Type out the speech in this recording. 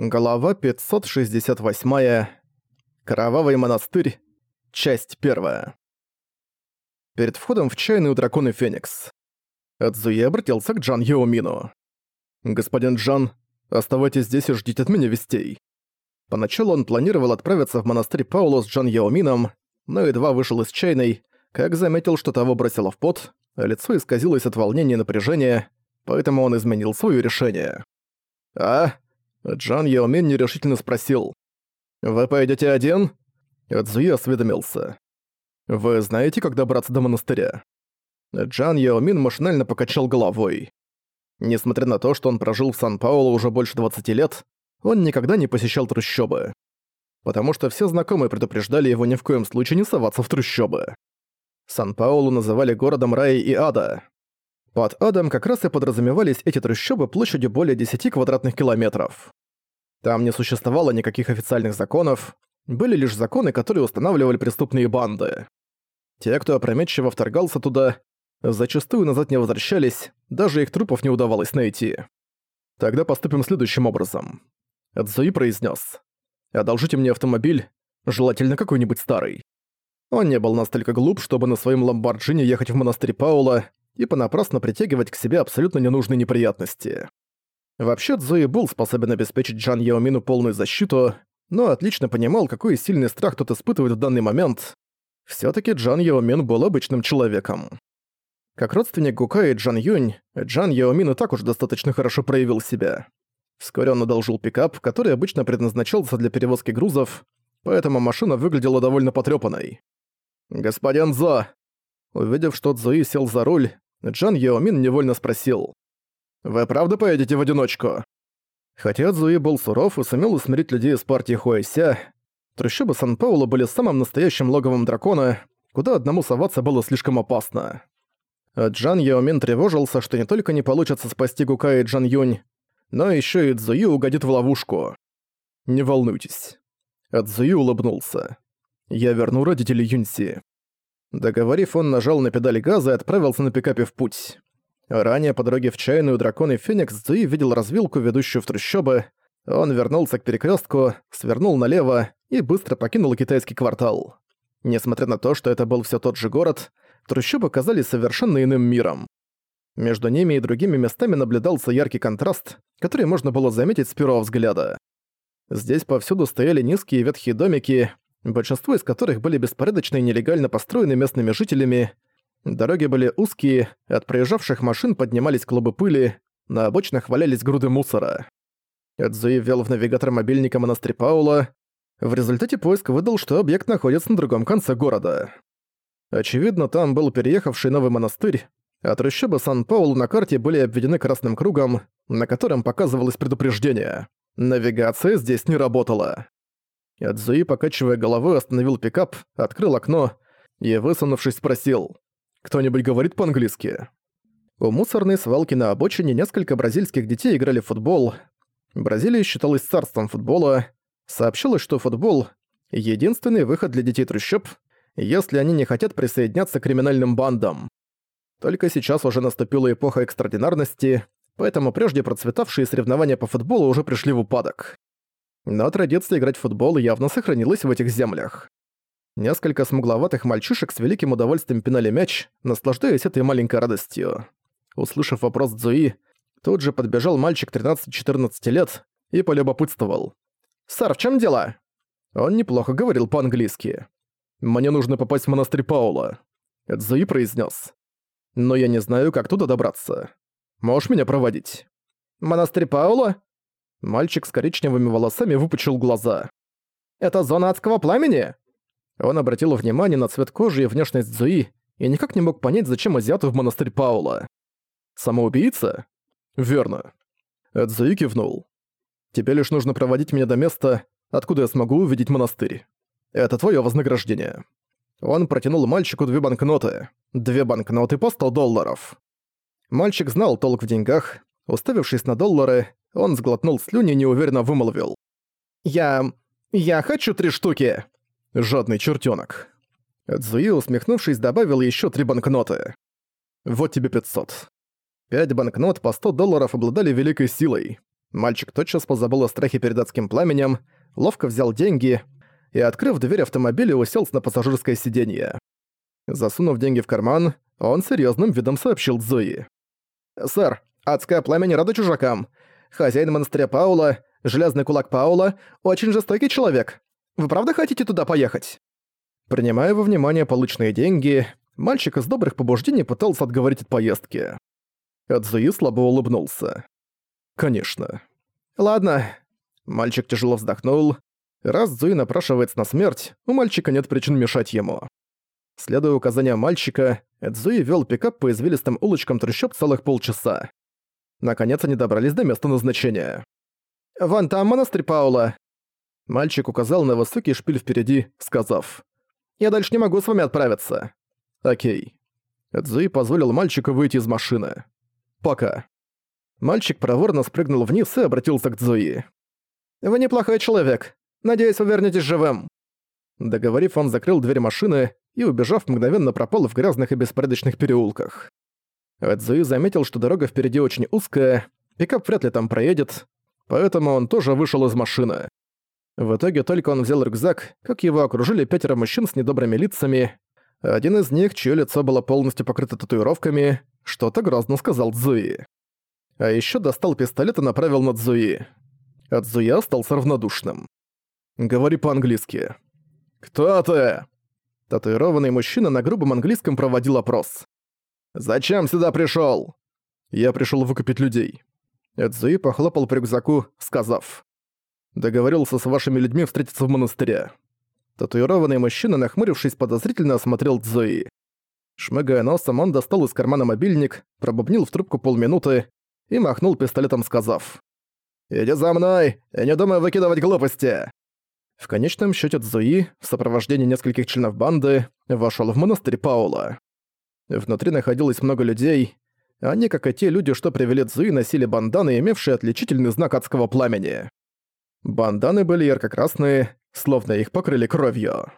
Глава 568. Кровавый монастырь. Часть 1. Перед входом в чайную драконы Феникс. Эдзуи обратился к Джан Йоумину. «Господин Джан, оставайтесь здесь и ждите от меня вестей». Поначалу он планировал отправиться в монастырь Пауло с Джан Йоумином, но едва вышел из чайной, как заметил, что того бросило в пот, а лицо исказилось от волнения и напряжения, поэтому он изменил свое решение. «А?» Джан Яомин нерешительно спросил. «Вы пойдете один?» Эдзуи осведомился. «Вы знаете, как добраться до монастыря?» Джан Яомин машинально покачал головой. Несмотря на то, что он прожил в Сан-Паулу уже больше 20 лет, он никогда не посещал трущобы. Потому что все знакомые предупреждали его ни в коем случае не соваться в трущобы. Сан-Паулу называли городом рая и ада. Под адом как раз и подразумевались эти трущобы площадью более 10 квадратных километров. Там не существовало никаких официальных законов, были лишь законы, которые устанавливали преступные банды. Те, кто опрометчиво вторгался туда, зачастую назад не возвращались, даже их трупов не удавалось найти. Тогда поступим следующим образом. Эдзуи произнес: «Одолжите мне автомобиль, желательно какой-нибудь старый». Он не был настолько глуп, чтобы на своем Ламборджини ехать в монастырь Паула, и понапрасну притягивать к себе абсолютно ненужные неприятности. Вообще Цзуи был способен обеспечить Джан Яомину полную защиту, но отлично понимал, какой сильный страх тот испытывает в данный момент. все таки Джан Яомин был обычным человеком. Как родственник Гука и Джан Юнь, Джан Яомин и так уж достаточно хорошо проявил себя. Вскоре он одолжил пикап, который обычно предназначался для перевозки грузов, поэтому машина выглядела довольно потрёпанной. «Господин Зо!» Увидев, что Цзуи сел за руль, Джан Яомин невольно спросил. «Вы правда поедете в одиночку?» Хотя Цзуи был суров и сумел усмирить людей из партии Хуэся, трущобы Сан-Пауло были самым настоящим логовом дракона, куда одному соваться было слишком опасно. Джан Яомин тревожился, что не только не получится спасти Гука и Джан Юнь, но еще и Цзуи угодит в ловушку. «Не волнуйтесь». Цзуи улыбнулся. «Я верну родителей Юньси». Договорив, он нажал на педаль газа и отправился на пикапе в путь. Ранее по дороге в чайную дракон и Феникс Цзуи видел развилку, ведущую в трущобы. Он вернулся к перекрестку, свернул налево и быстро покинул китайский квартал. Несмотря на то, что это был все тот же город, трущобы казались совершенно иным миром. Между ними и другими местами наблюдался яркий контраст, который можно было заметить с первого взгляда. Здесь повсюду стояли низкие ветхие домики, большинство из которых были беспорядочно и нелегально построены местными жителями. Дороги были узкие, от проезжавших машин поднимались клубы пыли, на обочинах валялись груды мусора. Эдзуи ввел в навигатор мобильника монастырь Паула. В результате поиск выдал, что объект находится на другом конце города. Очевидно, там был переехавший новый монастырь, а трущобы Сан-Паулу на карте были обведены красным кругом, на котором показывалось предупреждение. Навигация здесь не работала. Ядзуи, покачивая головой, остановил пикап, открыл окно и, высунувшись, спросил. «Кто-нибудь говорит по-английски?» У мусорной свалки на обочине несколько бразильских детей играли в футбол. Бразилия считалась царством футбола. Сообщалось, что футбол — единственный выход для детей трущоб, если они не хотят присоединяться к криминальным бандам. Только сейчас уже наступила эпоха экстраординарности, поэтому прежде процветавшие соревнования по футболу уже пришли в упадок. Но традиция играть в футбол явно сохранилась в этих землях. Несколько смугловатых мальчишек с великим удовольствием пинали мяч, наслаждаясь этой маленькой радостью. Услышав вопрос Цзуи, тут же подбежал мальчик 13-14 лет и полюбопытствовал. «Сэр, в чем дело?» Он неплохо говорил по-английски. «Мне нужно попасть в монастырь Паула», — Цзуи произнес. «Но я не знаю, как туда добраться. Можешь меня проводить?» «Монастырь Паула? Мальчик с коричневыми волосами выпучил глаза. «Это зона адского пламени?» Он обратил внимание на цвет кожи и внешность Зуи и никак не мог понять, зачем азиату в монастырь Паула. «Самоубийца?» «Верно». Эдзуи кивнул. «Тебе лишь нужно проводить меня до места, откуда я смогу увидеть монастырь. Это твое вознаграждение». Он протянул мальчику две банкноты. Две банкноты по 100 долларов. Мальчик знал толк в деньгах. Уставившись на доллары, он сглотнул слюни и неуверенно вымолвил. «Я... я хочу три штуки!» «Жадный чертёнок». Цзуи, усмехнувшись, добавил ещё три банкноты. «Вот тебе 500». Пять банкнот по 100 долларов обладали великой силой. Мальчик тотчас позабыл о страхе перед адским пламенем, ловко взял деньги и, открыв дверь автомобиля, уселся на пассажирское сиденье. Засунув деньги в карман, он серьезным видом сообщил Зои. «Сэр, адское пламя не рада чужакам. Хозяин монастыря Паула, железный кулак Паула, очень жестокий человек. Вы правда хотите туда поехать?» Принимая во внимание полученные деньги, мальчик из добрых побуждений пытался отговорить от поездки. Эдзуи слабо улыбнулся. «Конечно». «Ладно». Мальчик тяжело вздохнул. Раз Зуи напрашивается на смерть, у мальчика нет причин мешать ему. Следуя указаниям мальчика, Эдзуи вел пикап по извилистым улочкам трущоб целых полчаса. Наконец они добрались до места назначения. «Вон там монастырь Паула!» Мальчик указал на высокий шпиль впереди, сказав. «Я дальше не могу с вами отправиться». «Окей». Эдзуи позволил мальчику выйти из машины. «Пока». Мальчик проворно спрыгнул вниз и обратился к Цзуи. «Вы неплохой человек. Надеюсь, вы вернетесь живым». Договорив, он закрыл дверь машины и, убежав, мгновенно пропал в грязных и беспорядочных переулках. Эдзуи заметил, что дорога впереди очень узкая, пикап вряд ли там проедет, поэтому он тоже вышел из машины. В итоге только он взял рюкзак, как его окружили пятеро мужчин с недобрыми лицами. Один из них, чье лицо было полностью покрыто татуировками, что-то грозно сказал Цзуи. А еще достал пистолет и направил на Цзуи. А Цзуи остался равнодушным. «Говори по-английски». «Кто ты?» Татуированный мужчина на грубом английском проводил опрос. «Зачем сюда пришёл?» «Я пришёл выкупить людей». Эдзуи похлопал по рюкзаку, сказав. «Договорился с вашими людьми встретиться в монастыре». Татуированный мужчина, нахмурившись, подозрительно осмотрел Цзуи. Шмыгая носом, он достал из кармана мобильник, пробубнил в трубку полминуты и махнул пистолетом, сказав. «Иди за мной и не думай выкидывать глупости!» В конечном счете Цзуи, в сопровождении нескольких членов банды, вошел в монастырь Паула. Внутри находилось много людей. Они, как и те люди, что привели Цзуи, носили банданы, имевшие отличительный знак адского пламени. Банданы были ярко-красные, словно их покрыли кровью.